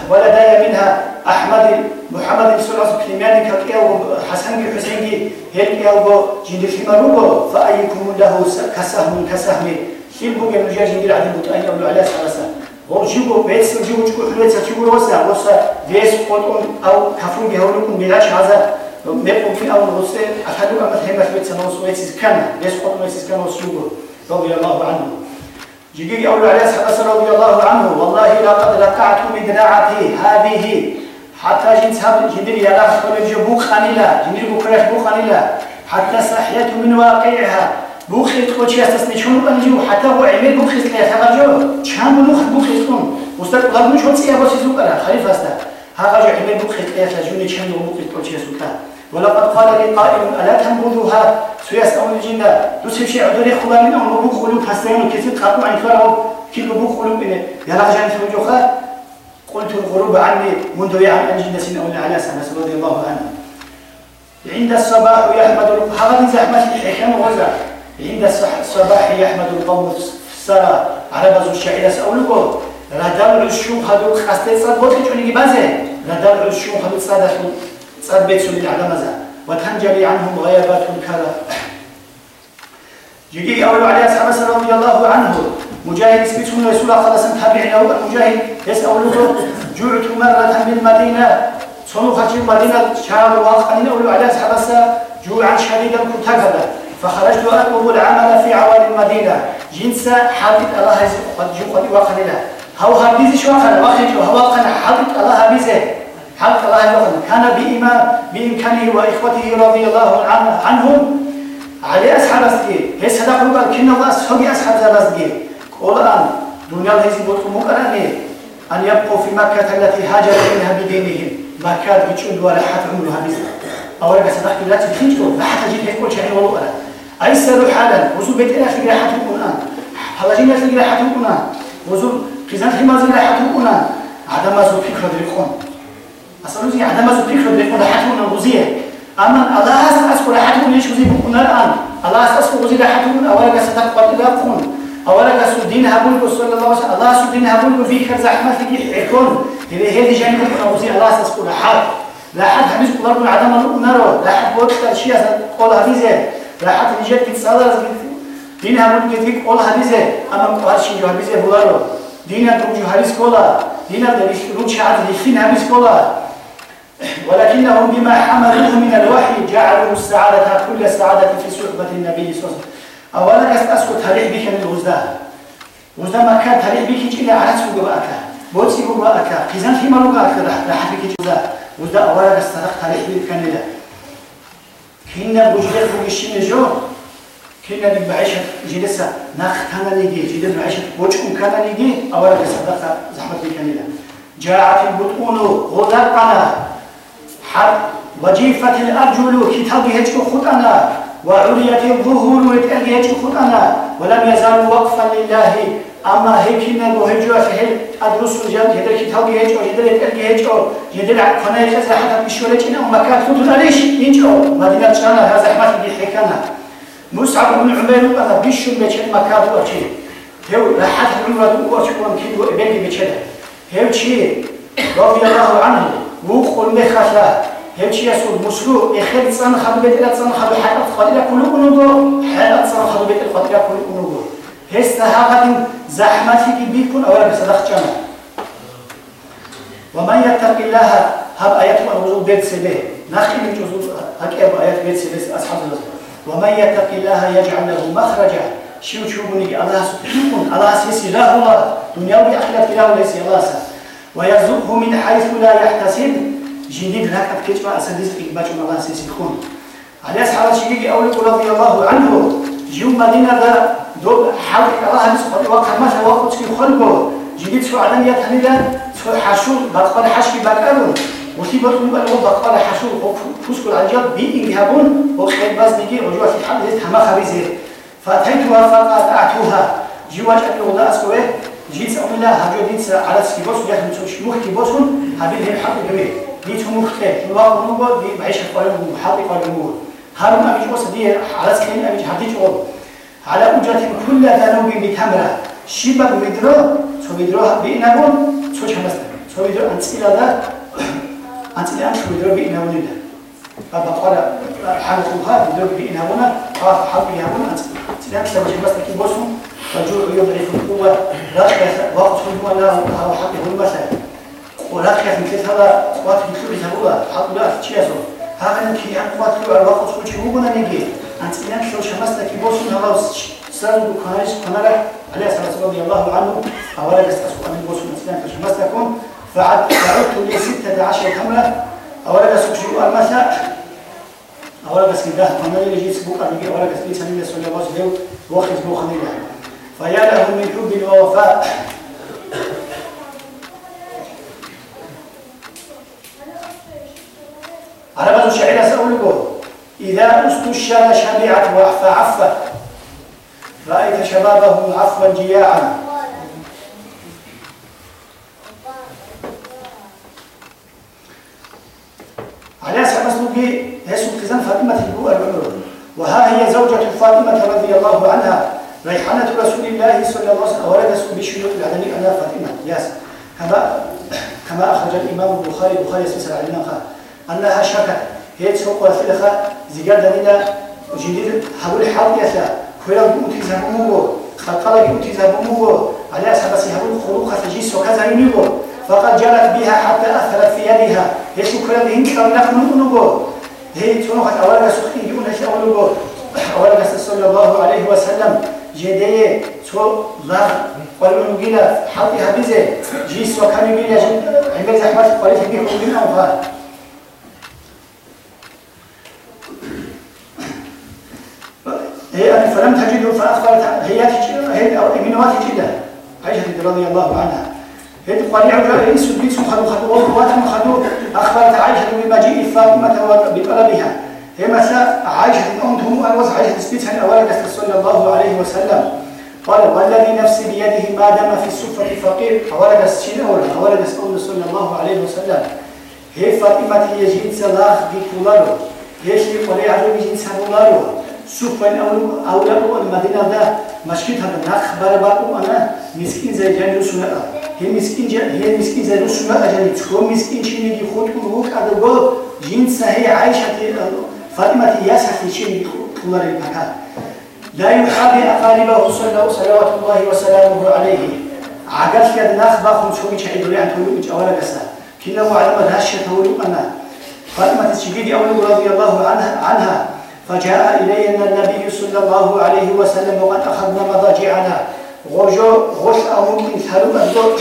ولداي منها. أحمد محمد وسلم كلماني كالكيو حسن حسين هي كيو جندير شمروبو فأيكم له كسهم كسهم. شيبو ينجا جندير عدي بطأني أولو عليه الصلاة وجيبو بيتس جيبو تقول حلوة تجيبو وسا وسا ديس قلتون أو كفرون بيهولكم بلاش هذا ميقوم في أول غصة أشهدوا أما تهمة بيت سنوس ويتس كان ديس قلتون ويتس كان وسوبو رضي الله عنه. جيجي أولو عليه الصلاة رضي الله عنه. والله لقد لقعت بدراعتي هذه حتى جين ساب جدير يلا خلوا جبوك خانيلا جدير بكرة بوك خانيلا. حتى صحيت من واقعها. بوخي تقولي أساسني شو نقول حتى هو عمل بوخي سليا تغجو كم بوخ بوخي تكون وستر قلب مش هو تسيا بس يزوق خليفة استا هذا جو عمل بوخي سليا تجوني كم بوخي تقولي سلطان ولقد قال لي قائل ألا تنبذوها؟ سياس أول الجنة دوسي شيء عدولي خلال أو نبوك خلوب حسين وكثير خاطو عن فرعو كل خلوب إنه يلا جاني في قلت الغروب عني منذ يعلم أن جنة أولى على سنة رضي الله عنه. عند الصباح يحمد هذا زحمة الحكم وزع عند الصباح يحمد القوم السرى على بزو الشعيرة سأقولكم ردال الشوم هذو خاصة صاد بوتي توني بازه ردال الشوم هذو صاد صاد بيت سولي على مزا. وتنجلي عنهم غيابات الكلا يجي أول عليه أصحاب رضي الله عنه. مجاهد سبيتون رسول الله صلى الله عليه وسلم مجاهد يسأل جعت مرة بالمدينة صنو خشي المدينة. شهر واقعين أولو عليه أصحاب جوعا شديدا كنت هكذا فخرجت أطلب العمل في عوالي المدينة. جنس حاطط الله قد جو قد وقنا هو هبيز شو وقنا وقنا هو وقنا حاطط الله هبيزه حاطط الله وقنا كان بإمام بإمكانه وإخوته رضي الله عنهم. علي أصحاب أسجي هي صدق قال كنا الله سوي أصحاب زرزجي قرآن. دنيا الهزي بوتكم مقرأني أن يبقوا في مكة التي هاجر منها بدينهم مكة بيتشون ولا حتى عمرها بيزا أولا صدقت لا تخيجوا لا حتى جيت هيك كل شيء والله أيسر حالا وزو بيت إلا في راحة القرآن حواجين في راحة القرآن وزو قزان في مازن راحة القرآن عدم زو فكرة دريقون أصلا زي عدم زو فكرة دريقون راحة القرآن أما الله أسأل أسكو راحة ليش وزي بقنا الآن الله أسأل أسكو وزي راحة أولا قصدق قد إلا قون أولا قصد دين هبول صلى الله وسلم. الله أسأل دين هبول في كر زحمة في حيكون تبي هذه جانب القرآن وزي الله أسكو راحة لا حد حميز قلنا عدم القرآن لا حد بوقت الشيء قول هذه راحت نجات كي تصادر دين همون كتيك قول حديثة. أما قارش جو حديثة بولارو دين هم جو حديث كولا دين هم روج شعات لفين حديث كولا ولكنهم بما حملوه من الوحي جعلوا السعادة كل السعادة في صحبة النبي صلى الله عليه وسلم. أولا كست أسكت هريح بك من الوزدة وزدة ما كان هريح بك إلا على سوق بأكا بوتي بأكا خزان في ملوك أكا راح بك وزدة وزدة أولا كست هريح بك من الوزدة كنا بوجدت وجشين جو كنا بعيشة جلسة ناخ كان نيجي جلس بعيشة وجهكم كان نيجي أولا صدقة زحمة كنيلا جاءت البطون غلقنا حر وجيفة الأرجل كتاب هجك خطنا وعليت الظهور وتألي هجك خطنا ولم يزال وقفا لله أما هيكنا بوهجوا فهل أدرس جل يدر كتاب هجوا يدر يتألي هجوا يدر كنا يخزر حتى بشولة إنه مكان فتنا ليش ينجوا مدينة شانا هذا زحمة بيحكنا مصعب بن عمير أنا بيشو بيشن مكان وأشي هو راحت عمره وأشي وان كيلو إبني بيشن هو شيء رضي الله عنه وقل مخافة هو شيء يسول مسلو إخير تصان خدو بيت إلا تصان خدو حالات خدو كل أنوغو حالات تصان خدو بيت الخدو كل أنوغو هستا هذا زحمتك بيكون أولا بصدق جمع. ومن يتق الله هب آيات الوضوء بيت سبه. نخي من جزء هكي أبو آيات بيت سبه أصحاب الرسول ومن يتق الله يجعل له مخرجا. شو تشوفوني الله سبحانه الله سيسي لا الله دنيا وآخرة لا ليس الله سا ويرزقه من حيث لا يحتسب جديد لك أبكيت ما أسدس إقباج الله سيسي خون على أصحاب الشيخ أولي رضي الله عنه جو مدينة دو حاول الله نسبة وقت ما شاء وقت في خلقه. جديد شو عدم يتحمل شو حشول بقال حشي بقالون وفي بطل بقى هو بقال حشول فسكو العجاب بي إنهابون وخير باز نجي وجوه في حال ذات هما خبيزه فأتيتها فقطعتها جواج أنه لا أسكوه جيت الله هجو ديت على سكيبوس مختي بوسون هبيل هم حق جميل. ديت هم مختي الواقع نوبو دي بعيش قالوا محاطي قالوا هارون أبي جوس دي على سكين أبي هديت أول على أجرة كل ذنوب بتمرة شبه بدرو سو بدرو بينهم سو شمس سو بدرو أنتسيلا ذا أنتسيلا أنت بدرو بينهم لله فبقول حالتها بدرو بينهم قاف حق يهون أنتسيلا أنت لو شمس كي بوسهم رجوع يضعف القوة رقية وقت هو لا هو حق هو ورقية مثل هذا وقت مثل هذا حق لا تشيسو هذا كي أقوى الوقت هو هو نجي أنتيان شو شمست كي بوسون هلا سر بكونش كنارا عليه الصلاة رضي الله عنه. أولا أسوأ من بوسون شو شمست كون فعدت لي ستة عشر حملة أولا سكشي المساء. أولا بس كده. اللي جيت سبوك أبيجي أولا بس ليس من السنة الله سبحانه وخذ بو خليله فيا له من حب ووفاء. بعض الشعر سأقول إذا أست الشام شبعت فعفت رأيت شبابه عفوا جياعا. على أسعى مسلوكي هسو خزان فاطمة البوء العمر. وها هي زوجة فاطمة رضي الله عنها ريحانة رسول الله صلى الله عليه وسلم. ورد بشيوخ العدني أنا فاطمة. ياس. كما كما أخرج الإمام البخاري البخاري سلسلة علينا أنها شكت هي تسوق وثلخة زيادة لنا جديد حول حال يسا كويلا بموتي زبموغو خلقلا بموتي زبموغو على أسحب سيهبون خروخة تجيس وكذا فقد جرت بها حتى أثرت في يدها هي شكرا بهم كم نخنوغو هي تنوخت أولا سخين يقول هش أولوغو أولا صلى الله عليه وسلم. جدي تو لا قالوا نجينا حطي هبزة جيس وكان يجينا عمل زحمة قالت هبيه كلنا وفا هي فلم تجده فأخبرت هي هي من وقت جدا عائشة رضي الله عنها. هي تقال يعود رئيس البيت خذوا وقوات خذوا أخبرت عائشة بمجيء فاطمة بطلبها. هي مساء عائشة أمهم أن وضع عائشة سبيتها أولا صلى الله عليه وسلم. قال والذي نفسي بيده ما دام في السفة فقير أولا الشين أولا أولا صلى الله عليه وسلم. هي فاطمة يجين سلاخ بكولارو. هي شيء قولي عدو يجين سبولارو سوفن أولو أولو المدينة ده مشكلة هذا نخ برباكو أنا مسكين زي جانو سنة هي مسكين جا هي مسكين زي سنة أجاني تكو مسكين شيء يجي خود كلوك أدرو جنس هي عايشة فاطمة ياسر في شيء كولار المكان لا يحابي أقاربه صلى صلوات الله وسلامه عليه عقل في الناخ باخذ شوي شيء يدري عن تولو أولا كسا كنا وعلم هاشة تولو أنا فاطمة الشديد أولو رضي الله عنها عنها فجاء إلينا النبي صلى الله عليه وسلم وقد أخذنا مضاجعنا. غرجو غش أو ثالو أدو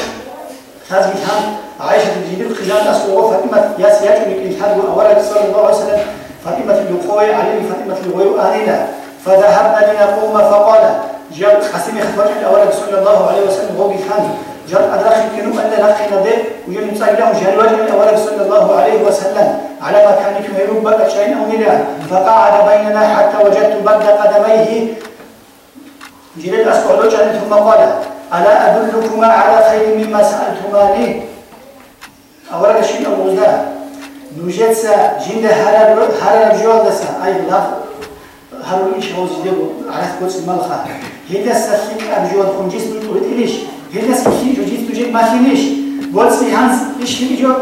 ثاز بيتان عائشة الجديد خلال أسوأ فاطمة يا سياج من الحد أولا صلى الله عليه وسلم فاطمة اللقوي عليه فاطمة اللقوي آلنا فذهبنا لنقوم فقال جاء خسيم خطبة الأولا صلى الله عليه وسلم غوغي خاني جاء أدرك كنو أن لقينا به ويمسك له جاء الوجه الأول صلى الله عليه وسلم. على مكان كهيروب بقى شيء أو نلا فقعد بيننا حتى وجدت برد قدميه. أسقع لجنة ثم قال ألا أدلكما على خير مما سألتماني؟ أولا شيء أو غزا نوجد سا جند هرر هرر جوال دسا أي لف هرر إيش هو زيدو؟ على كوتس الملخة. هيدا سخين أبجوال خنجيس بيطولت إليش؟ هيدا سخين جو جيت تجيب ماكينيش بولس هانس إيش في جو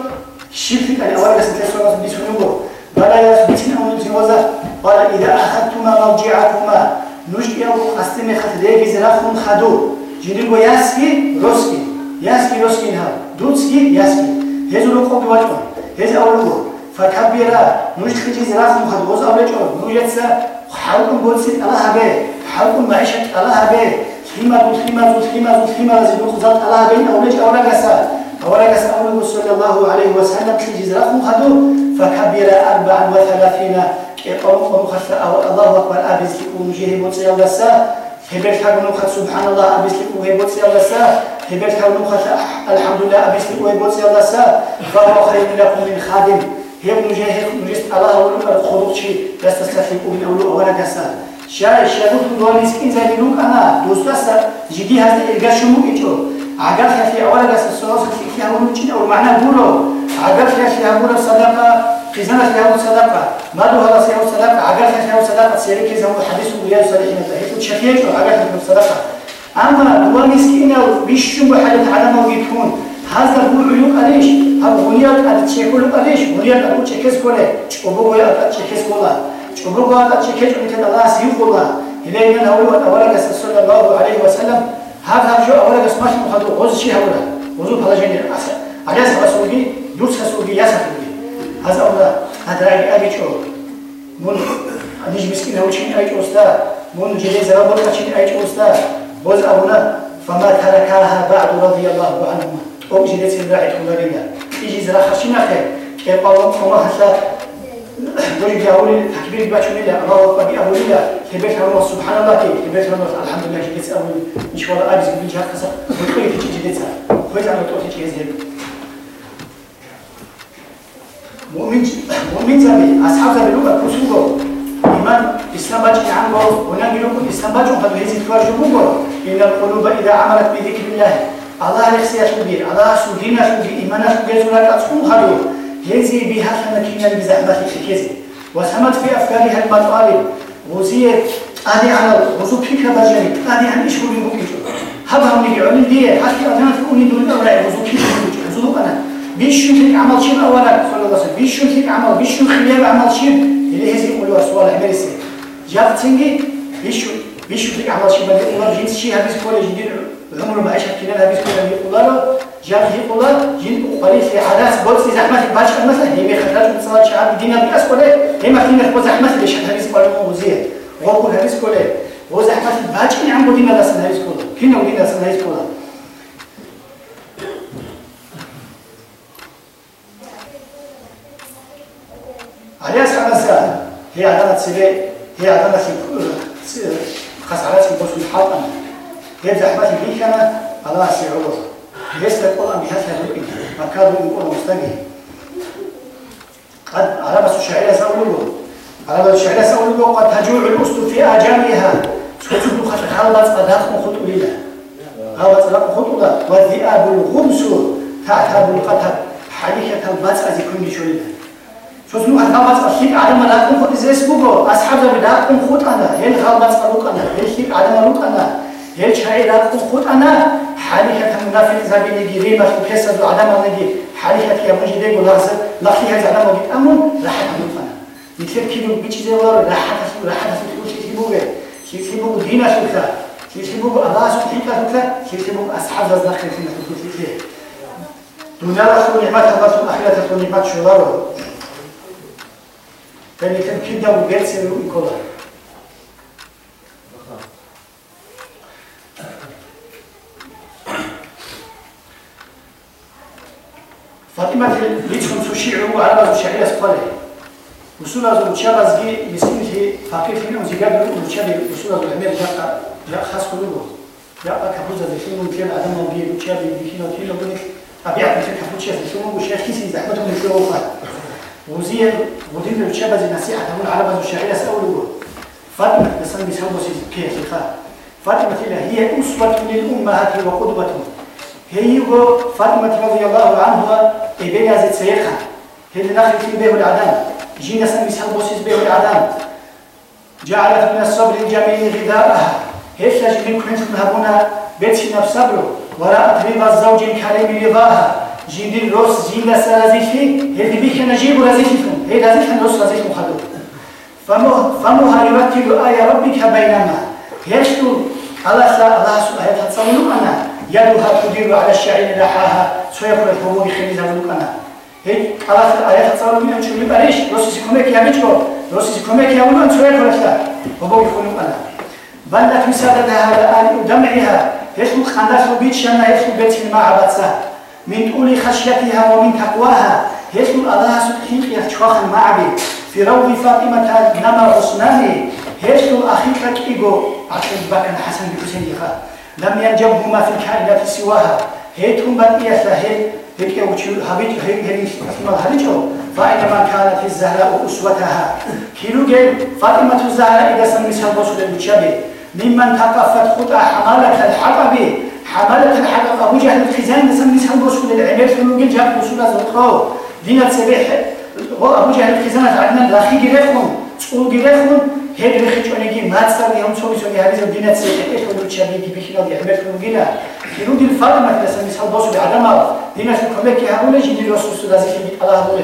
شيفت الأول بس تسوى بسنوبه بلا يثبتن أو نتوزا قال إذا أخذتما مرجعكما نجد أو أستمع خدري زرافهم خدو جنين وياسكي روسكي ياسكي روسكي ها دوتسكي ياسكي هزو لقو بواجه هز أولو فكبيرا نجد خجي زرافهم خدو غز أولو جو نجدسا حلقم بولسي الله هبه حلقم معيشة الله هبه خيمة دوت خيمة دوت خيمة دوت خيمة زيدو خزات الله هبه أولو أولا قسا أولا أسأله صلى الله عليه وسلم في جزرة خدو فكبر أربعا وثلاثين قوم ومخفى الله أكبر أبيس لكم جيه بوتسي الله هبت حق نوخت سبحان الله أبيس لكم هي بوتسي الله هبت حق نوخت الحمد لله أبيس لكم هي بوتسي الله فهو خير لكم من خادم هي نجيه نجست الله ولو الخروج شيء يستستفيقوا من أولو أولا كسا შაგუთ მდუანის კინძალი ნუკანა დოსტას ჯიდი ჰასტი ელგაშუმუ კიჭო აგათ ჰასი ავალაგას სოს ქიამურ ჩინა ურმანა გურო. აგათ ჰასი აგურო სადაკა ხიზანა ჰიაუ სადაკა მადუ ჰალას ჰიაუ სადაკა აგათ ჰასი ჰიაუ სადაკა სერიკი ზამუ ჰადისუ გუიაუ სადაკა ჰიტუ ჩეხიეჭო აგათ ჰიაუ სადაკა ამა დუანის კინაუ ბიშუმ ჰალათ ალამო გიფუნ ჰაზა გუიუ ყალიშ ჰაბ გუნიაკ ად ჩეკულ ყალიშ გუნიაკ ად ჩეკეს კოლე ჭობო გუიაკ ად ჩეკეს კოლა جمرك هذا شكيت أنك الله سيف الله إلينا نقول أولك صلى الله عليه وسلم هذا جو أولك سماش مخاطر غز شيء هولا غزو هذا جني أسر على سبب سوقي يوسف سوقي ياسر هذا أولا هذا أجي أجي شو من هنيج مسكين هو شيء أجي أستا من جلي زرابة شيء أجي أستا بوز أولا فما تركها بعد رضي الله عنهما أو جلي سيدنا عيد الله إيجي زرا خشينا خير كيف الله فما هذا بولي جاولي تكبير باتشوني الله أكبر أولي لا كبير الله سبحان الله كي كبير الله الحمد لله كي تسأل إن شاء الله أبز بيجي هكذا وتقول تيجي جديدة خويت على توتي كي زين مؤمن مؤمن زمي أصحاب زمي لوكا كوسوكو إيمان إسلام باجي عنه ونبي لوكا إسلام باجي وقد هزي تواجه بوكو إن القلوب إذا عملت بذكر الله الله يخسي أشبير الله سودين أشبير إيمان أشبير زولا تأسكم خلو يزي بها حنكينا بزحمة الكيزي وسمت في أفكارها المطالب وزيت أدي على وزو فيك بجاني أدي عن إيش هو يبقى هبها من يعلن دي حتى أنا تكوني دون أوراق وزو فيك وزو أنا. بيشون فيك عمل شيء أولا. صلى الله عليه وسلم. بيشون فيك عمل. بيشون خليل عمل شيء. اللي هزي يقولوا أسوال عمرسي جاب تنجي بيشون بيشون فيك عمل شيء. بدي أقول جنس شيء. هذا كله جديد عمره ما عايش كنا هذا كله يقولوا ჯაჰიყულა ჯინ ყოლისი არას ბოცი ზაჰმათი ბაშკა მასა ჰიმე ხატაშ მცალ შაბ დინამიკას ყოლე ჰემა ხიმე ხო ზაჰმათი შეთავის ყოლო უზია ღოკუ ჰარის ყოლე ღო ზაჰმათი ბაჭკი ამ გოდინა დასნაის ყოლო ფინო გიდასნაის ყოლო ალიას ხანასა ჰე ადანაცილე ჰე ადანაცი ხასარაცი ბოსულ ჰატანა ჰე ზაჰმათი ბიქანა ალასი ღოლო سبيل هي عدالة خسارات في بوش الحلقة هي زحمة بيكنا الله سيعوض ليس القرآن بهذا الرؤية مكان يقول مستقي قد عربة الشعيرة سأقوله عربة الشعيرة سأقوله قد تجوع الأسد في آجامها سكتب خط غلبت قداخ خط لله غلبت قداخ خط لله والذئاب الغمس تعتاب القتل حريكة الباس أزي كل شوية شوزنو غلبت أخيك على ما لكم خط زيس بوغو أصحاب لكم خط أنا هل غلبت قلوك أنا هل خيك على ما لوك أنا هل شعيرة لكم خط أنا حركة المنافق زابي نجي ريما في كسر العدم نجي حركة يا مجد يقول لازم لا في هذا العدم نجي أمون راح نفنا مثل كيلو بيجي زي ولا راح راح تقول شيء تبوه شيء تبوه دينا شوكا شيء تبوه الله سبحانه وتعالى شيء تبوه أصحاب الزخرف في نفسه في دنيا رسول نعمة الله الآخرة رسول نعمة شلاره كان يتم كده وجالس يقول بعض هذا زي في فقير في نوم زيادة والشاب وصول هذا الأمير جاء جاء خاص كله جاء كابوزة في فيلم كان عدم موجود والشاب بيكينا فيلم بني أبيع في كابوزة في فيلم وشيخ كيسي زحمته من شو وفا وزيد ودين الشاب زي نصيحة تقول على بعض فاطمة هي أسوة للأمهات وقدوة هيغو فاطمة رضي الله عنها ابن هذا سيخا هل نخل في به العدم جينا سمي سلبوسيس به العدم جعلت من الصبر الجميل غذاءها. هل تجمين كنت مهبونا بيتنا بصبره ورأت رضا الزوج الكريم رضاها جين الروس جينا سلازيكي هل بيك نجيب رزيككم هل رزيك الروس رزيك مخدو. فمها يمثل آية ربك بينما. يشتو الله الله سبحانه وتعالى يدها تدير على الشعير لحاها سويكون الحبوب خميزة ملوكنا هي خلاص آيات تصور من أنشو لبريش روسي سيكوميك يا بيتشو روسي سيكوميك يا ملون سويكون الشعير حبوب خلوكنا بلت مسادتها الآن دمعها. يسلك خنداس بيتش أنا يسلك بيتش مع عبادسها من طول خشيتها ومن تقواها. يسلك الله سبحانه يتشوخ المعبي في روض فاطمة نما عثماني يسلك أخيك إيجو عشان بكن حسن بحسين يخاف لم ينجبهما في الكائنات سواها. هيتهم بقية هي هيك وشو هبيت هيك هيك فاطمة هريجو فإنما كانت الزهراء أسوتها. كيلو جيل فاطمة الزهراء إذا سميتها الرسول المشابه ممن تقفت خطى حمالة الحطب. حمالة الحطب أبو جهل الخزان سميتها الرسول العمير في المجل جاب رسول الزرقاو دينا سبيح. أبو جهل الخزان عندنا لاخي جريخهم. تقول Hep rıhıçonegi matsal yam çoğu çoğu yaviz o dina tsete et olur çabi gibi hilal ya hep bunu gina. Kiru dil farma mesela misal bosu bir adam al. Dina şu kömek ya bu ne jidil olsun su dazi ki Allah bule.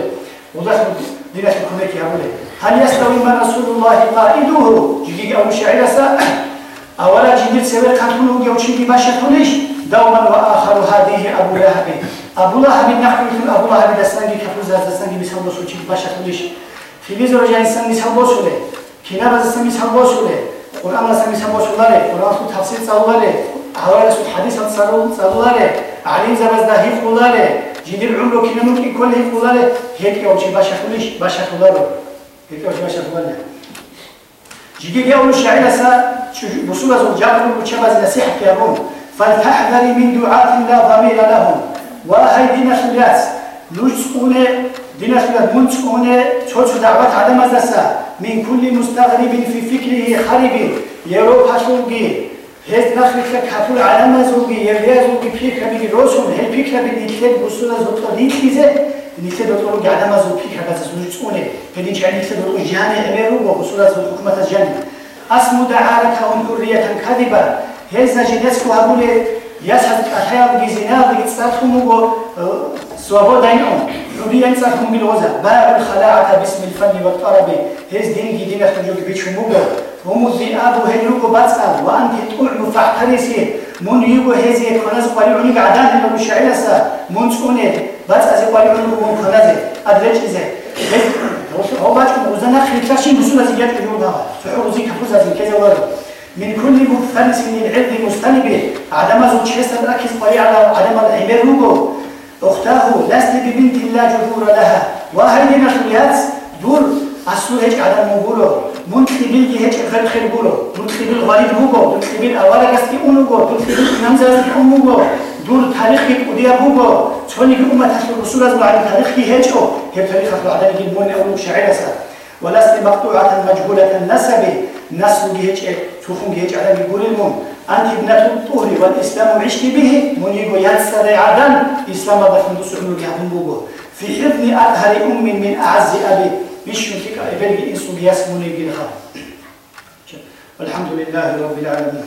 O da dina şu kömek ya bule. Hal yastavi ma Rasulullah qaiduhu. Jigi avu şairasa *clears throat* awala jidil sever katunu ya uçigi başa konuş. Davman ve aharu hadihi Abu Lahab. Abu Lahab nakhitu Abu Lahab dasangi kafuz dasangi misal bosu uçigi başa konuş. Filiz rojansan misal bosu de بيزور جاني سامي سامبوسو كنا بس سمي سامبوسولة قرآن سمي سامبوسولة قرآن سو تفسير سالولة حوالي سو حديث سالول سالولة علي زبزدا هي خلاله جدير عمره كنا ممكن كل هي خلاله هيك يوم شي باشا كلش باشا خلاله هيك يوم شي باشا خلاله جدير يوم الشعير سا بصورة زوجات وشبز نصيحة كيابون فلتحذري من دعاة لا ضمير لهم وهي دين خلاص نجسونه دين خلاص منسكونه تشوش دعوة عدم زسا من كل مستغرب في فكره خرب يروح شوقي هز نخلك كفول علم زوجي يبيع زوجي فيك بيجي روسون هل فيك بيجي تلد بسونا زوجة نيتليزة نيتلد دكتور قاعدة ما زوج فيك بس زوج تسونه فدين شعني تلد دكتور جاني أميرو وبسونا زوج حكومة الجنة اسمو دعارك هم حرية كذبة هز نجنسكو هقولي يسحب أحياء بجزينا بيتصرفهم و سوابو دينهم حرية يتصرفهم بالغزة باب الخلاعة باسم الفن والطرب هز دين جديد خرجوك بيتشو مبر هم الذئاب هلوك باتسال وانت تقعد فاحترسي من يجو هذه كناز قالوا قعدان هنا مشاعرسا من تكونه باتس قالوا من كناز ادريج ازه هو باش وزنا خلفاشي مسؤول زيات اليوم سحور زي كفوز زي كذا ورد من كل مفلس من العلم مستنب عدم حسن ركز قوي على عدم العمر روجو اختاه لست ببنت لا جذور لها. وهي نخليات دور اصل هيك عدم مقوله منتخبين هيك غير خير بولو منتخبين غريب هو منتخبين أولا قصدي أونو منتخبين نمزة أمو دور تاريخ وديا هو تفني الأمة تحت الرسول أزمع على تاريخ هيك. هي تاريخ العدم يجيبون أولو شعير سا ولست مقطوعة مجهولة النسب. نسل هيك تفهم هيك على يقول المهم. أنت ابنة الطهر والإسلام عشت به. من يقول ينسر عدن إسلام بفندس عمرك يهدم في حضن أطهر أم من أعز أبي. بيشون فيك إبلغي إنسو بياسموني بالخير والحمد لله رب العالمين.